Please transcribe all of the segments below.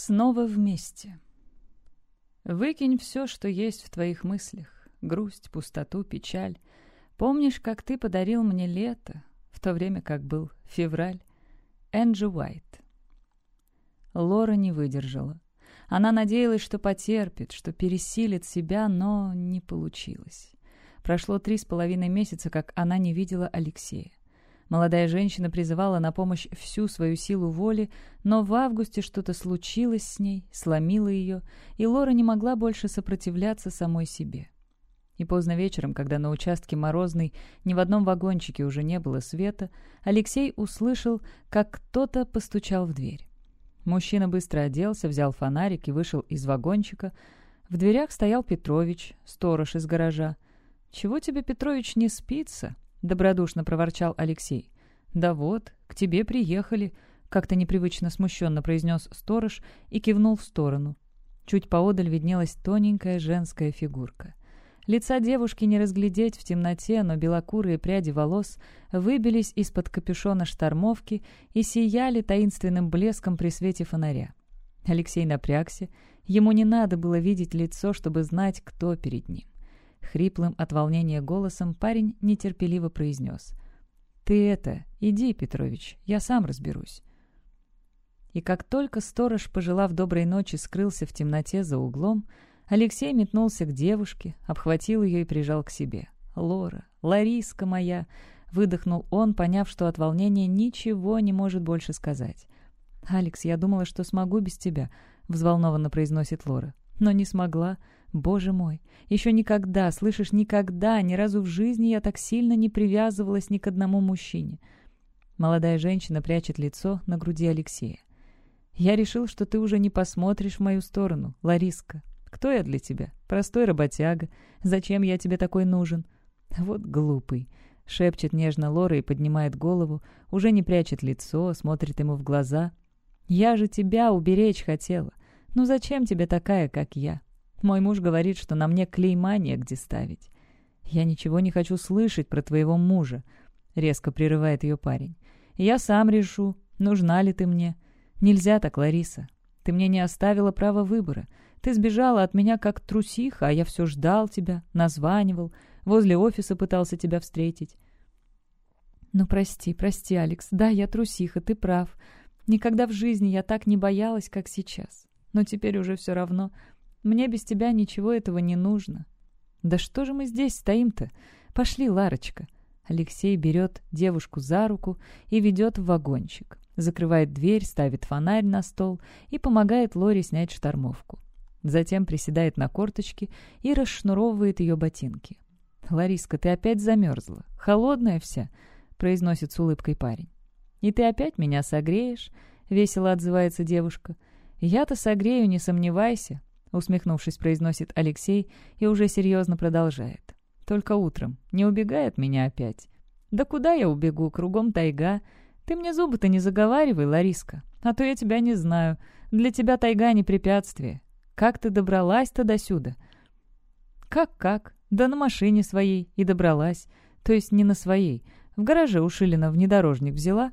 Снова вместе. Выкинь все, что есть в твоих мыслях. Грусть, пустоту, печаль. Помнишь, как ты подарил мне лето, в то время как был февраль? Энджи Уайт. Лора не выдержала. Она надеялась, что потерпит, что пересилит себя, но не получилось. Прошло три с половиной месяца, как она не видела Алексея. Молодая женщина призывала на помощь всю свою силу воли, но в августе что-то случилось с ней, сломило ее, и Лора не могла больше сопротивляться самой себе. И поздно вечером, когда на участке Морозной ни в одном вагончике уже не было света, Алексей услышал, как кто-то постучал в дверь. Мужчина быстро оделся, взял фонарик и вышел из вагончика. В дверях стоял Петрович, сторож из гаража. «Чего тебе, Петрович, не спится?» — добродушно проворчал Алексей. «Да вот, к тебе приехали», — как-то непривычно смущенно произнес сторож и кивнул в сторону. Чуть поодаль виднелась тоненькая женская фигурка. Лица девушки не разглядеть в темноте, но белокурые пряди волос выбились из-под капюшона штормовки и сияли таинственным блеском при свете фонаря. Алексей напрягся. Ему не надо было видеть лицо, чтобы знать, кто перед ним. Хриплым от волнения голосом парень нетерпеливо произнес. «Ты это, иди, Петрович, я сам разберусь». И как только сторож, пожелав доброй ночи, скрылся в темноте за углом, Алексей метнулся к девушке, обхватил ее и прижал к себе. «Лора, Лариска моя!» — выдохнул он, поняв, что от волнения ничего не может больше сказать. «Алекс, я думала, что смогу без тебя», — взволнованно произносит Лора. «Но не смогла. Боже мой, еще никогда, слышишь, никогда, ни разу в жизни я так сильно не привязывалась ни к одному мужчине. Молодая женщина прячет лицо на груди Алексея. Я решил, что ты уже не посмотришь в мою сторону, Лариска. Кто я для тебя? Простой работяга. Зачем я тебе такой нужен? Вот глупый. Шепчет нежно Лора и поднимает голову, уже не прячет лицо, смотрит ему в глаза. «Я же тебя уберечь хотела. Ну зачем тебе такая, как я? Мой муж говорит, что на мне клейма негде ставить. «Я ничего не хочу слышать про твоего мужа», — резко прерывает ее парень. «Я сам решу, нужна ли ты мне. Нельзя так, Лариса. Ты мне не оставила права выбора. Ты сбежала от меня как трусиха, а я все ждал тебя, названивал, возле офиса пытался тебя встретить». «Ну, прости, прости, Алекс. Да, я трусиха, ты прав. Никогда в жизни я так не боялась, как сейчас. Но теперь уже все равно. Мне без тебя ничего этого не нужно». «Да что же мы здесь стоим-то? Пошли, Ларочка». Алексей берет девушку за руку и ведет в вагончик. Закрывает дверь, ставит фонарь на стол и помогает Лоре снять штормовку. Затем приседает на корточки и расшнуровывает ее ботинки. «Лариска, ты опять замерзла. Холодная вся», — произносит с улыбкой парень. «И ты опять меня согреешь?» — весело отзывается девушка. «Я-то согрею, не сомневайся. Усмехнувшись, произносит Алексей и уже серьезно продолжает. «Только утром. Не убегай от меня опять». «Да куда я убегу? Кругом тайга. Ты мне зубы-то не заговаривай, Лариска, а то я тебя не знаю. Для тебя тайга не препятствие. Как ты добралась-то до сюда?» «Как-как? Да на машине своей и добралась. То есть не на своей. В гараже у Шилина внедорожник взяла».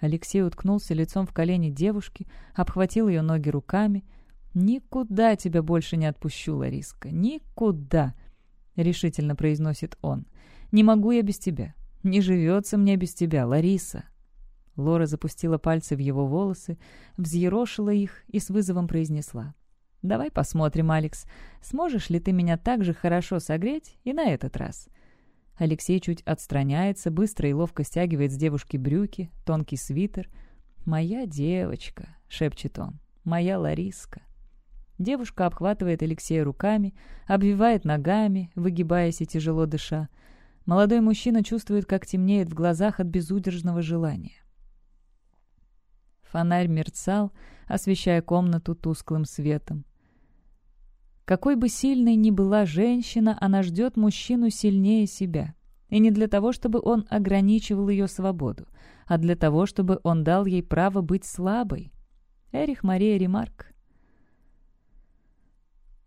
Алексей уткнулся лицом в колени девушки, обхватил ее ноги руками — «Никуда тебя больше не отпущу, Лариска, никуда!» — решительно произносит он. «Не могу я без тебя. Не живется мне без тебя, Лариса!» Лора запустила пальцы в его волосы, взъерошила их и с вызовом произнесла. «Давай посмотрим, Алекс, сможешь ли ты меня так же хорошо согреть и на этот раз?» Алексей чуть отстраняется, быстро и ловко стягивает с девушки брюки, тонкий свитер. «Моя девочка», — шепчет он, — «моя Лариска». Девушка обхватывает Алексея руками, обвивает ногами, выгибаясь и тяжело дыша. Молодой мужчина чувствует, как темнеет в глазах от безудержного желания. Фонарь мерцал, освещая комнату тусклым светом. Какой бы сильной ни была женщина, она ждет мужчину сильнее себя. И не для того, чтобы он ограничивал ее свободу, а для того, чтобы он дал ей право быть слабой. Эрих Мария Ремарк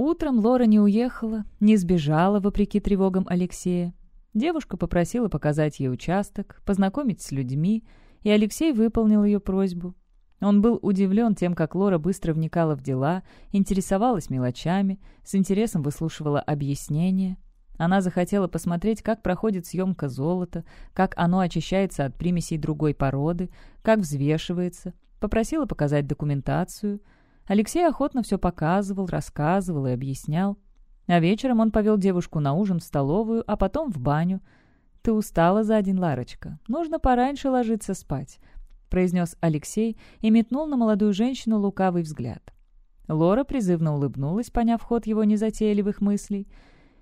Утром Лора не уехала, не сбежала, вопреки тревогам Алексея. Девушка попросила показать ей участок, познакомить с людьми, и Алексей выполнил ее просьбу. Он был удивлен тем, как Лора быстро вникала в дела, интересовалась мелочами, с интересом выслушивала объяснения. Она захотела посмотреть, как проходит съемка золота, как оно очищается от примесей другой породы, как взвешивается. Попросила показать документацию. Алексей охотно все показывал, рассказывал и объяснял. А вечером он повел девушку на ужин в столовую, а потом в баню. «Ты устала за день, Ларочка. Нужно пораньше ложиться спать», — произнес Алексей и метнул на молодую женщину лукавый взгляд. Лора призывно улыбнулась, поняв ход его незатейливых мыслей.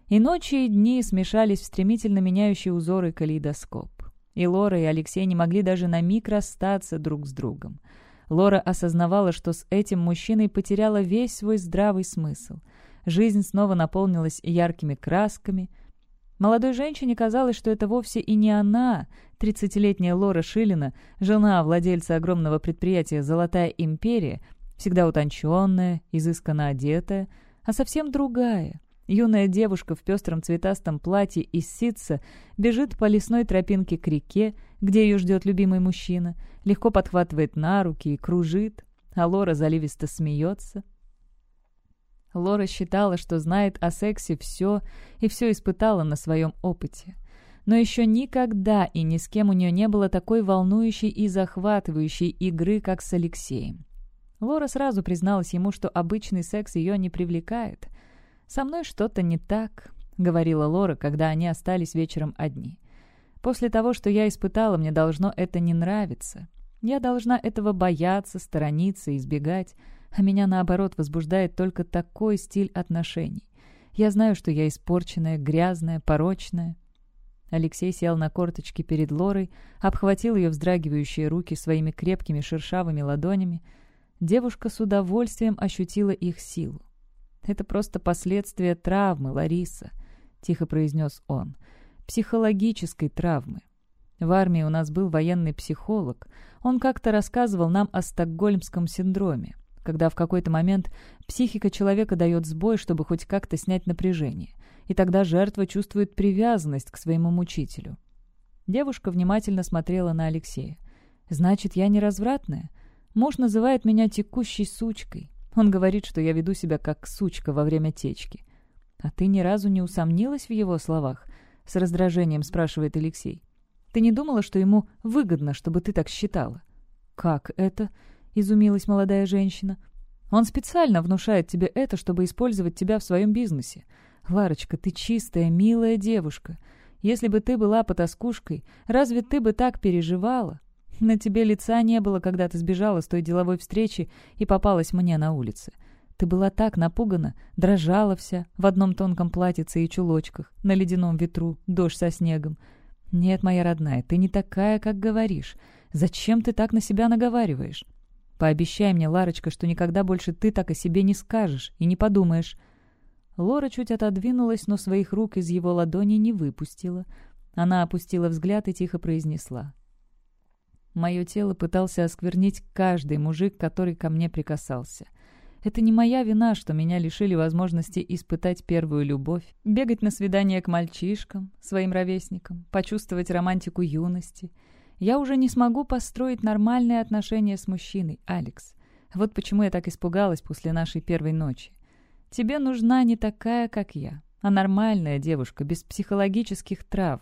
И ночи, и дни смешались в стремительно меняющие узоры калейдоскоп. И Лора, и Алексей не могли даже на миг расстаться друг с другом. Лора осознавала, что с этим мужчиной потеряла весь свой здравый смысл. Жизнь снова наполнилась яркими красками — Молодой женщине казалось, что это вовсе и не она, тридцатилетняя Лора Шилина, жена владельца огромного предприятия «Золотая империя», всегда утонченная, изысканно одетая, а совсем другая. Юная девушка в пестром цветастом платье из ситца бежит по лесной тропинке к реке, где ее ждет любимый мужчина, легко подхватывает на руки и кружит, а Лора заливисто смеется, Лора считала, что знает о сексе все и все испытала на своем опыте. Но еще никогда и ни с кем у нее не было такой волнующей и захватывающей игры, как с Алексеем. Лора сразу призналась ему, что обычный секс ее не привлекает. «Со мной что-то не так», — говорила Лора, когда они остались вечером одни. «После того, что я испытала, мне должно это не нравиться. Я должна этого бояться, сторониться, избегать а меня, наоборот, возбуждает только такой стиль отношений. Я знаю, что я испорченная, грязная, порочная». Алексей сел на корточки перед Лорой, обхватил ее вздрагивающие руки своими крепкими шершавыми ладонями. Девушка с удовольствием ощутила их силу. «Это просто последствия травмы, Лариса», — тихо произнес он. «Психологической травмы. В армии у нас был военный психолог. Он как-то рассказывал нам о стокгольмском синдроме когда в какой-то момент психика человека дает сбой, чтобы хоть как-то снять напряжение, и тогда жертва чувствует привязанность к своему мучителю. Девушка внимательно смотрела на Алексея. «Значит, я не развратная? Муж называет меня текущей сучкой. Он говорит, что я веду себя как сучка во время течки. А ты ни разу не усомнилась в его словах?» С раздражением спрашивает Алексей. «Ты не думала, что ему выгодно, чтобы ты так считала?» «Как это?» — изумилась молодая женщина. «Он специально внушает тебе это, чтобы использовать тебя в своем бизнесе. Ларочка, ты чистая, милая девушка. Если бы ты была потаскушкой, разве ты бы так переживала? На тебе лица не было, когда ты сбежала с той деловой встречи и попалась мне на улице. Ты была так напугана, дрожала вся, в одном тонком платьице и чулочках, на ледяном ветру, дождь со снегом. Нет, моя родная, ты не такая, как говоришь. Зачем ты так на себя наговариваешь?» Пообещай мне, Ларочка, что никогда больше ты так о себе не скажешь и не подумаешь». Лора чуть отодвинулась, но своих рук из его ладони не выпустила. Она опустила взгляд и тихо произнесла. «Мое тело пытался осквернить каждый мужик, который ко мне прикасался. Это не моя вина, что меня лишили возможности испытать первую любовь, бегать на свидания к мальчишкам, своим ровесникам, почувствовать романтику юности». Я уже не смогу построить нормальные отношения с мужчиной, Алекс. Вот почему я так испугалась после нашей первой ночи. Тебе нужна не такая, как я, а нормальная девушка, без психологических травм.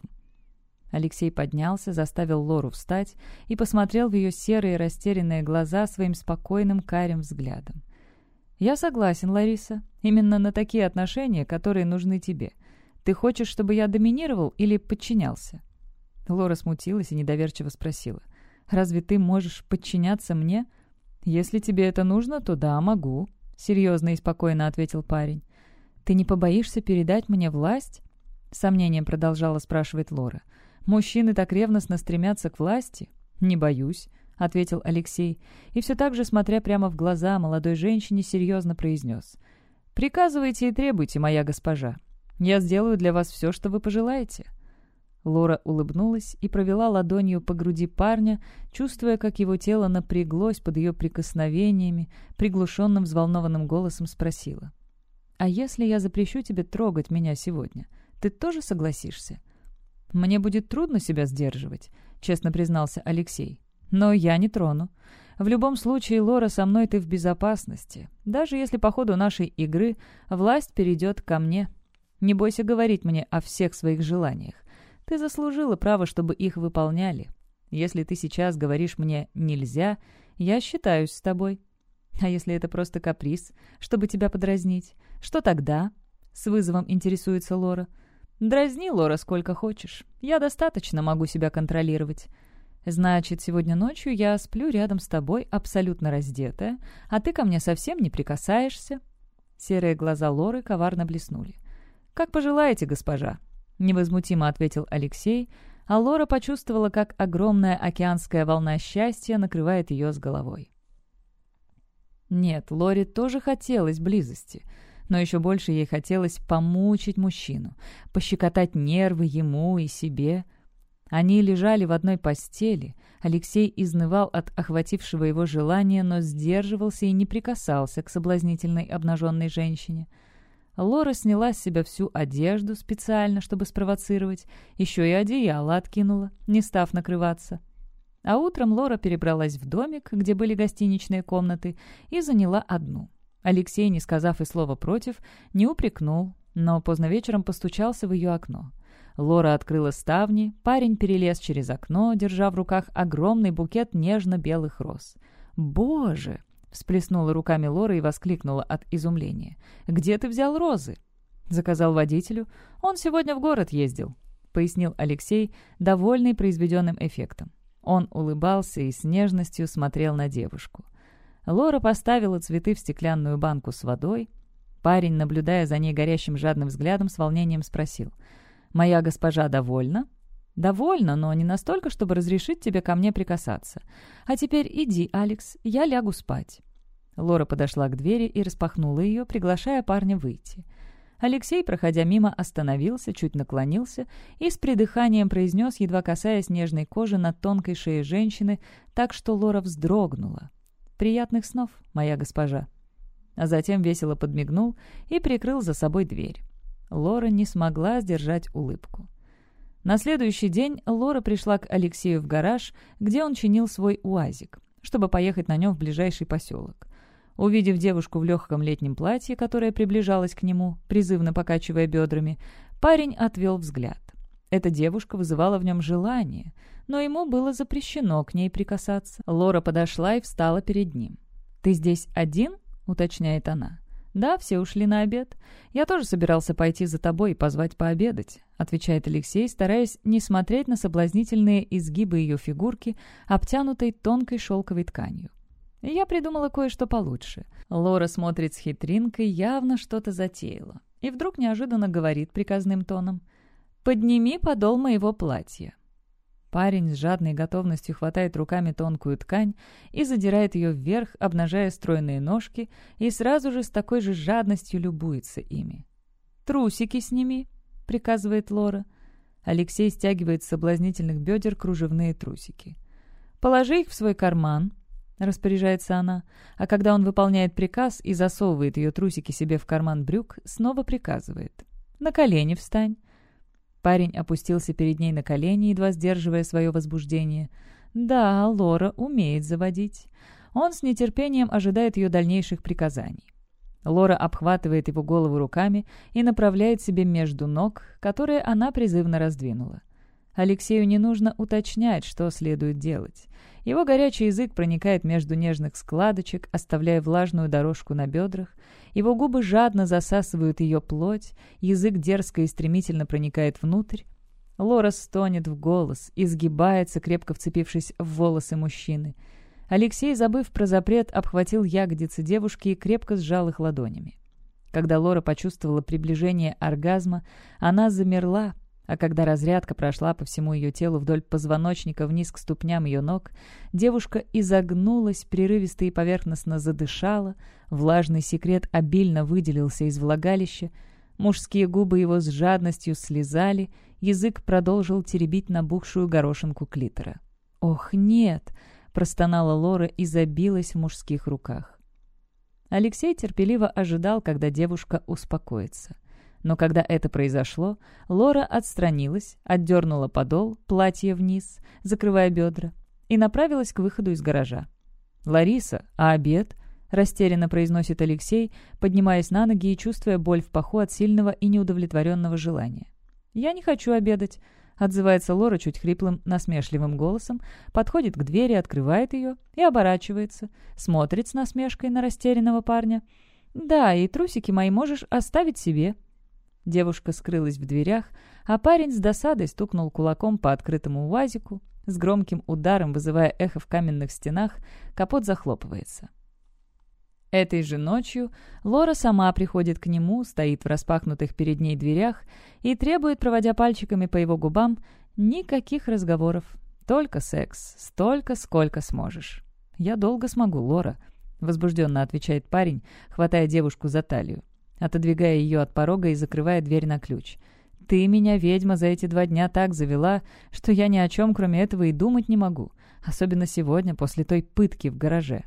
Алексей поднялся, заставил Лору встать и посмотрел в ее серые растерянные глаза своим спокойным карим взглядом. «Я согласен, Лариса. Именно на такие отношения, которые нужны тебе. Ты хочешь, чтобы я доминировал или подчинялся?» Лора смутилась и недоверчиво спросила. «Разве ты можешь подчиняться мне?» «Если тебе это нужно, то да, могу», — серьезно и спокойно ответил парень. «Ты не побоишься передать мне власть?» Сомнением продолжала спрашивать Лора. «Мужчины так ревностно стремятся к власти?» «Не боюсь», — ответил Алексей, и все так же, смотря прямо в глаза молодой женщине, серьезно произнес. «Приказывайте и требуйте, моя госпожа. Я сделаю для вас все, что вы пожелаете». Лора улыбнулась и провела ладонью по груди парня, чувствуя, как его тело напряглось под ее прикосновениями, приглушенным взволнованным голосом спросила. «А если я запрещу тебе трогать меня сегодня, ты тоже согласишься?» «Мне будет трудно себя сдерживать», — честно признался Алексей. Но я не трону. В любом случае, Лора, со мной ты в безопасности. Даже если по ходу нашей игры власть перейдет ко мне. Не бойся говорить мне о всех своих желаниях. Ты заслужила право, чтобы их выполняли. Если ты сейчас говоришь мне «нельзя», я считаюсь с тобой. А если это просто каприз, чтобы тебя подразнить? Что тогда?» С вызовом интересуется Лора. «Дразни, Лора, сколько хочешь. Я достаточно могу себя контролировать. Значит, сегодня ночью я сплю рядом с тобой, абсолютно раздетая, а ты ко мне совсем не прикасаешься». Серые глаза Лоры коварно блеснули. «Как пожелаете, госпожа», — невозмутимо ответил Алексей, а Лора почувствовала, как огромная океанская волна счастья накрывает ее с головой. Нет, Лоре тоже хотелось близости, но еще больше ей хотелось помучить мужчину, пощекотать нервы ему и себе — они лежали в одной постели. Алексей изнывал от охватившего его желания, но сдерживался и не прикасался к соблазнительной обнаженной женщине. Лора сняла с себя всю одежду специально, чтобы спровоцировать, еще и одеяло откинула, не став накрываться. А утром Лора перебралась в домик, где были гостиничные комнаты, и заняла одну. Алексей, не сказав и слова против, не упрекнул, но поздно вечером постучался в ее окно. Лора открыла ставни, парень перелез через окно, держа в руках огромный букет нежно-белых роз. «Боже!» — всплеснула руками Лора и воскликнула от изумления. «Где ты взял розы?» Заказал водителю. «Он сегодня в город ездил», — пояснил Алексей, довольный произведенным эффектом. Он улыбался и с нежностью смотрел на девушку. Лора поставила цветы в стеклянную банку с водой. Парень, наблюдая за ней горящим жадным взглядом, с волнением спросил — «Моя госпожа довольна?» «Довольна, но не настолько, чтобы разрешить тебе ко мне прикасаться. А теперь иди, Алекс, я лягу спать». Лора подошла к двери и распахнула ее, приглашая парня выйти. Алексей, проходя мимо, остановился, чуть наклонился и с придыханием произнес, едва касаясь нежной кожи на тонкой шее женщины, так что Лора вздрогнула. «Приятных снов, моя госпожа». А затем весело подмигнул и прикрыл за собой дверь. Лора не смогла сдержать улыбку. На следующий день Лора пришла к Алексею в гараж, где он чинил свой УАЗик, чтобы поехать на нем в ближайший поселок. Увидев девушку в легком летнем платье, которая приближалась к нему, призывно покачивая бедрами, парень отвел взгляд. Эта девушка вызывала в нем желание, но ему было запрещено к ней прикасаться. Лора подошла и встала перед ним. «Ты здесь один?» — уточняет она. «Да, все ушли на обед. Я тоже собирался пойти за тобой и позвать пообедать», — отвечает Алексей, стараясь не смотреть на соблазнительные изгибы ее фигурки, обтянутой тонкой шелковой тканью. Я придумала кое-что получше. Лора смотрит с хитринкой, явно что-то затеяла. И вдруг неожиданно говорит приказным тоном. «Подними подол моего платья». Парень с жадной готовностью хватает руками тонкую ткань и задирает ее вверх, обнажая стройные ножки, и сразу же с такой же жадностью любуется ими. «Трусики сними», — приказывает Лора. Алексей стягивает с соблазнительных бедер кружевные трусики. «Положи их в свой карман», — распоряжается она, а когда он выполняет приказ и засовывает ее трусики себе в карман брюк, снова приказывает. «На колени встань». Парень опустился перед ней на колени, едва сдерживая свое возбуждение. «Да, Лора умеет заводить». Он с нетерпением ожидает ее дальнейших приказаний. Лора обхватывает его голову руками и направляет себе между ног, которые она призывно раздвинула. Алексею не нужно уточнять, что следует делать. Его горячий язык проникает между нежных складочек, оставляя влажную дорожку на бедрах. Его губы жадно засасывают ее плоть, язык дерзко и стремительно проникает внутрь. Лора стонет в голос, изгибается, крепко вцепившись в волосы мужчины. Алексей, забыв про запрет, обхватил ягодицы девушки и крепко сжал их ладонями. Когда Лора почувствовала приближение оргазма, она замерла, а когда разрядка прошла по всему ее телу вдоль позвоночника вниз к ступням ее ног, девушка изогнулась, прерывисто и поверхностно задышала, влажный секрет обильно выделился из влагалища, мужские губы его с жадностью слезали, язык продолжил теребить набухшую горошинку клитора. «Ох, нет!» — простонала Лора и забилась в мужских руках. Алексей терпеливо ожидал, когда девушка успокоится — но когда это произошло, Лора отстранилась, отдернула подол, платье вниз, закрывая бедра. и направилась к выходу из гаража. «Лариса, а обед?» — растерянно произносит Алексей, поднимаясь на ноги и чувствуя боль в паху от сильного и неудовлетворенного желания. «Я не хочу обедать», — отзывается Лора чуть хриплым, насмешливым голосом, подходит к двери, открывает ее и оборачивается, смотрит с насмешкой на растерянного парня. «Да, и трусики мои можешь оставить себе». Девушка скрылась в дверях, а парень с досадой стукнул кулаком по открытому УАЗику. С громким ударом, вызывая эхо в каменных стенах, капот захлопывается. Этой же ночью Лора сама приходит к нему, стоит в распахнутых перед ней дверях и требует, проводя пальчиками по его губам, никаких разговоров. Только секс. Столько, сколько сможешь. «Я долго смогу, Лора», — возбужденно отвечает парень, хватая девушку за талию, отодвигая ее от порога и закрывая дверь на ключ. «Ты меня, ведьма, за эти два дня так завела, что я ни о чем, кроме этого, и думать не могу. Особенно сегодня, после той пытки в гараже».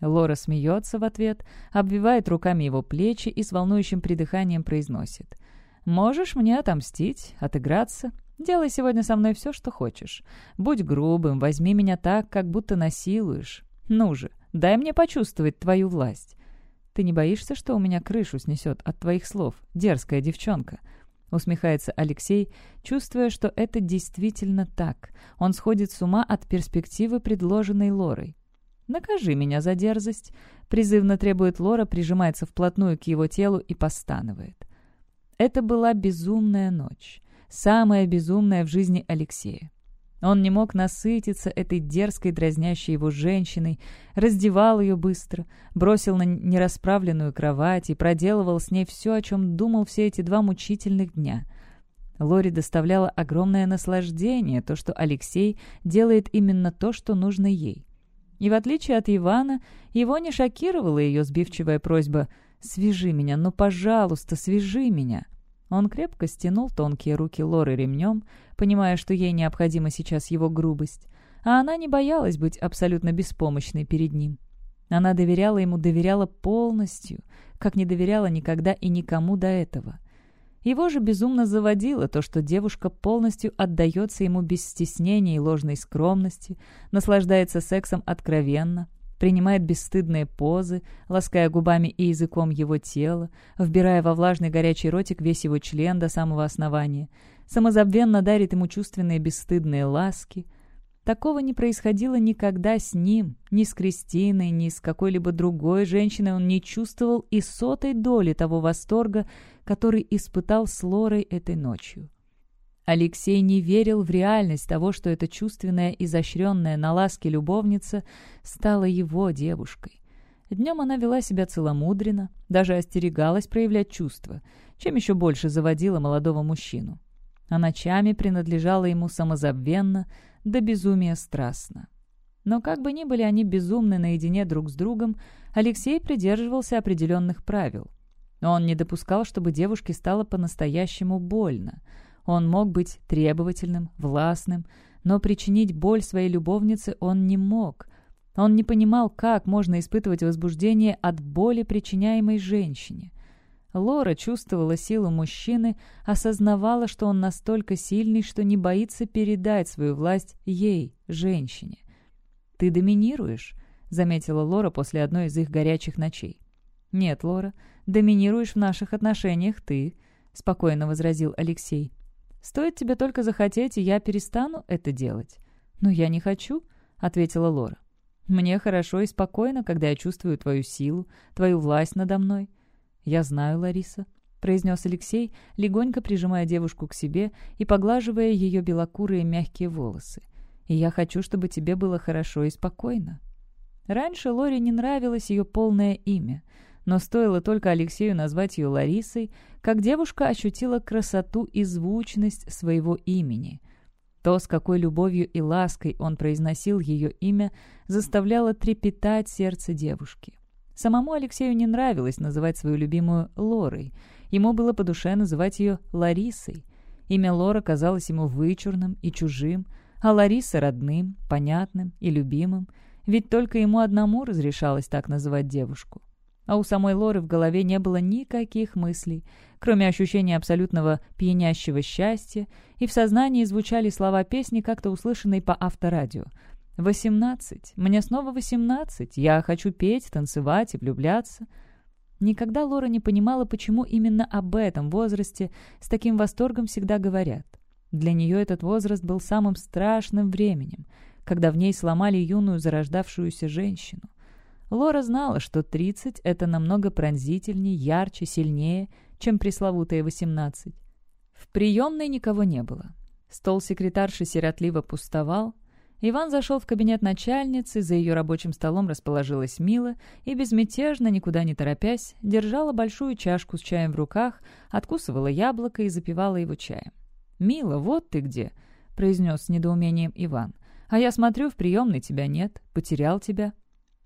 Лора смеется в ответ, обвивает руками его плечи и с волнующим придыханием произносит. «Можешь мне отомстить, отыграться. Делай сегодня со мной все, что хочешь. Будь грубым, возьми меня так, как будто насилуешь. Ну же, дай мне почувствовать твою власть. Ты не боишься, что у меня крышу снесет от твоих слов, дерзкая девчонка?» Усмехается Алексей, чувствуя, что это действительно так. Он сходит с ума от перспективы, предложенной Лорой. «Накажи меня за дерзость», — призывно требует Лора, прижимается вплотную к его телу и постанывает. Это была безумная ночь, самая безумная в жизни Алексея. Он не мог насытиться этой дерзкой, дразнящей его женщиной, раздевал ее быстро, бросил на нерасправленную кровать и проделывал с ней все, о чем думал все эти два мучительных дня. Лори доставляло огромное наслаждение то, что Алексей делает именно то, что нужно ей. И в отличие от Ивана, его не шокировала ее сбивчивая просьба «Свяжи меня, ну, пожалуйста, свяжи меня». Он крепко стянул тонкие руки Лоры ремнем, понимая, что ей необходима сейчас его грубость, а она не боялась быть абсолютно беспомощной перед ним. Она доверяла ему, доверяла полностью, как не доверяла никогда и никому до этого. Его же безумно заводило то, что девушка полностью отдается ему без стеснения и ложной скромности, наслаждается сексом откровенно, принимает бесстыдные позы, лаская губами и языком его тело, вбирая во влажный горячий ротик весь его член до самого основания, самозабвенно дарит ему чувственные бесстыдные ласки — Такого не происходило никогда с ним, ни с Кристиной, ни с какой-либо другой женщиной он не чувствовал и сотой доли того восторга, который испытал с Лорой этой ночью. Алексей не верил в реальность того, что эта чувственная, изощренная на ласке любовница стала его девушкой. Днем она вела себя целомудренно, даже остерегалась проявлять чувства, чем еще больше заводила молодого мужчину. А ночами принадлежала ему самозабвенно, до безумия страстно. Но как бы ни были они безумны наедине друг с другом, Алексей придерживался определенных правил. Он не допускал, чтобы девушке стало по-настоящему больно. Он мог быть требовательным, властным, но причинить боль своей любовнице он не мог. Он не понимал, как можно испытывать возбуждение от боли, причиняемой женщине. Лора чувствовала силу мужчины, осознавала, что он настолько сильный, что не боится передать свою власть ей, женщине. «Ты доминируешь», — заметила Лора после одной из их горячих ночей. «Нет, Лора, доминируешь в наших отношениях ты», — спокойно возразил Алексей. «Стоит тебе только захотеть, и я перестану это делать». «Но я не хочу», — ответила Лора. «Мне хорошо и спокойно, когда я чувствую твою силу, твою власть надо мной. «Я знаю, Лариса», — произнес Алексей, легонько прижимая девушку к себе и поглаживая ее белокурые мягкие волосы. «И я хочу, чтобы тебе было хорошо и спокойно». Раньше Лоре не нравилось ее полное имя, но стоило только Алексею назвать ее Ларисой, как девушка ощутила красоту и звучность своего имени. То, с какой любовью и лаской он произносил ее имя, заставляло трепетать сердце девушки. Самому Алексею не нравилось называть свою любимую Лорой. Ему было по душе называть ее Ларисой. Имя Лора казалось ему вычурным и чужим, а Лариса — родным, понятным и любимым, ведь только ему одному разрешалось так называть девушку. А у самой Лоры в голове не было никаких мыслей, кроме ощущения абсолютного пьянящего счастья, и в сознании звучали слова песни, как-то услышанной по авторадио. «Восемнадцать. Мне снова восемнадцать. Я хочу петь, танцевать и влюбляться». Никогда Лора не понимала, почему именно об этом возрасте с таким восторгом всегда говорят. Для нее этот возраст был самым страшным временем, когда в ней сломали юную зарождавшуюся женщину. Лора знала, что 30 — это намного пронзительнее, ярче, сильнее, чем пресловутые 18. В приемной никого не было. Стол секретарши сиротливо пустовал. Иван зашел в кабинет начальницы, за ее рабочим столом расположилась Мила и, безмятежно, никуда не торопясь, держала большую чашку с чаем в руках, откусывала яблоко и запивала его чаем. «Мила, вот ты где!» — произнес с недоумением Иван. «А я смотрю, в приемной тебя нет. Потерял тебя».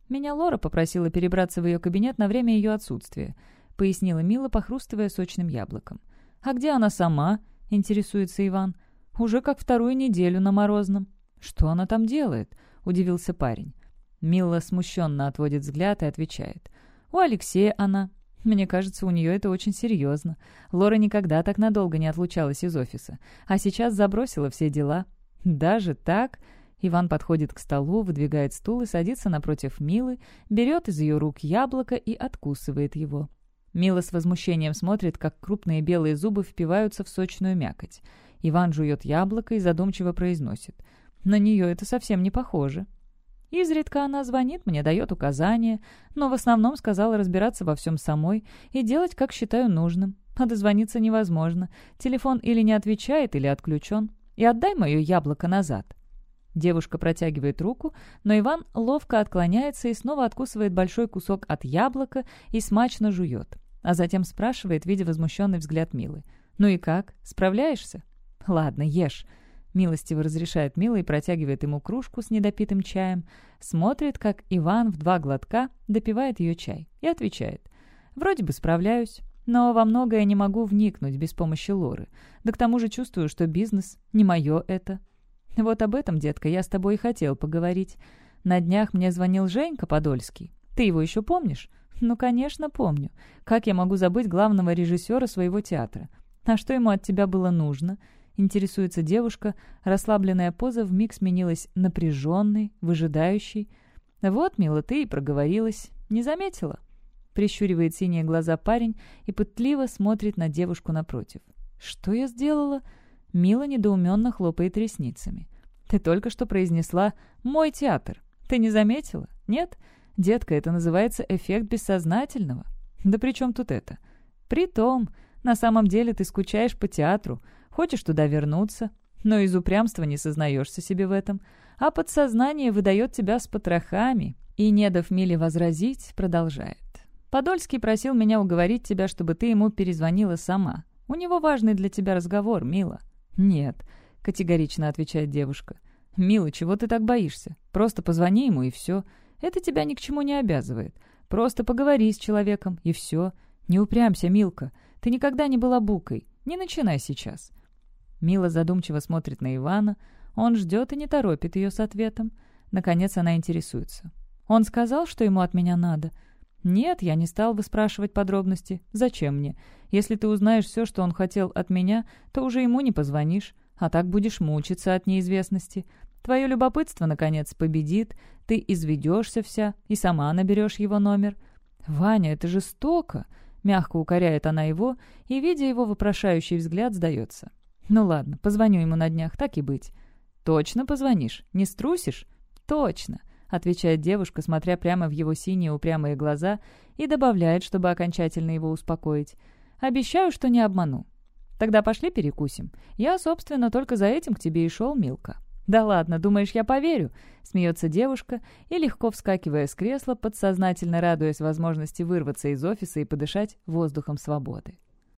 «Меня Лора попросила перебраться в ее кабинет на время ее отсутствия», — пояснила Мила, похрустывая сочным яблоком. «А где она сама?» — интересуется Иван. «Уже как вторую неделю на Морозном». «Что она там делает?» — удивился парень. Мила смущенно отводит взгляд и отвечает. «У Алексея она. Мне кажется, у нее это очень серьезно. Лора никогда так надолго не отлучалась из офиса, а сейчас забросила все дела. Даже так...» Иван подходит к столу, выдвигает стул и садится напротив Милы, берет из ее рук яблоко и откусывает его. Мила с возмущением смотрит, как крупные белые зубы впиваются в сочную мякоть. Иван жует яблоко и задумчиво произносит. «На нее это совсем не похоже». Изредка она звонит мне, дает указания, но в основном сказала разбираться во всем самой и делать, как считаю нужным. А дозвониться невозможно. Телефон или не отвечает, или отключен. И отдай мое яблоко назад. Девушка протягивает руку, но Иван ловко отклоняется и снова откусывает большой кусок от яблока и смачно жует. А затем спрашивает, видя возмущенный взгляд Милы. «Ну и как? Справляешься?» «Ладно, ешь». Милостиво разрешает Мила и протягивает ему кружку с недопитым чаем. Смотрит, как Иван в два глотка допивает ее чай. И отвечает. «Вроде бы справляюсь, но во многое не могу вникнуть без помощи Лоры. Да к тому же чувствую, что бизнес не мое это». «Вот об этом, детка, я с тобой и хотел поговорить. На днях мне звонил Женька Подольский. Ты его еще помнишь?» «Ну, конечно, помню. Как я могу забыть главного режиссера своего театра? А что ему от тебя было нужно?» Интересуется девушка. Расслабленная поза вмиг сменилась напряженной, выжидающей. «Вот, мила, ты и проговорилась. Не заметила?» Прищуривает синие глаза парень и пытливо смотрит на девушку напротив. «Что я сделала?» Мила недоуменно хлопает ресницами. «Ты только что произнесла «мой театр». Ты не заметила? Нет? Детка, это называется эффект бессознательного. Да при чем тут это? Притом, на самом деле ты скучаешь по театру, хочешь туда вернуться, но из упрямства не сознаешься себе в этом, а подсознание выдает тебя с потрохами, и, не дав Миле возразить, продолжает. Подольский просил меня уговорить тебя, чтобы ты ему перезвонила сама. У него важный для тебя разговор, Мила. «Нет», — категорично отвечает девушка. «Мила, чего ты так боишься? Просто позвони ему, и все. Это тебя ни к чему не обязывает. Просто поговори с человеком, и все. Не упрямься, Милка. Ты никогда не была букой. Не начинай сейчас». Мила задумчиво смотрит на Ивана. Он ждет и не торопит ее с ответом. Наконец она интересуется. «Он сказал, что ему от меня надо?» «Нет, я не стал бы спрашивать подробности. Зачем мне? Если ты узнаешь все, что он хотел от меня, то уже ему не позвонишь, а так будешь мучиться от неизвестности. Твое любопытство, наконец, победит, ты изведешься вся и сама наберешь его номер. «Ваня, это жестоко!» — мягко укоряет она его, и, видя его вопрошающий взгляд, сдается. «Ну ладно, позвоню ему на днях, так и быть». «Точно позвонишь? Не струсишь?» «Точно отвечает девушка, смотря прямо в его синие упрямые глаза, и добавляет, чтобы окончательно его успокоить. «Обещаю, что не обману. Тогда пошли перекусим. Я, собственно, только за этим к тебе и шел, Милка». «Да ладно, думаешь, я поверю?» — смеется девушка и, легко вскакивая с кресла, подсознательно радуясь возможности вырваться из офиса и подышать воздухом свободы.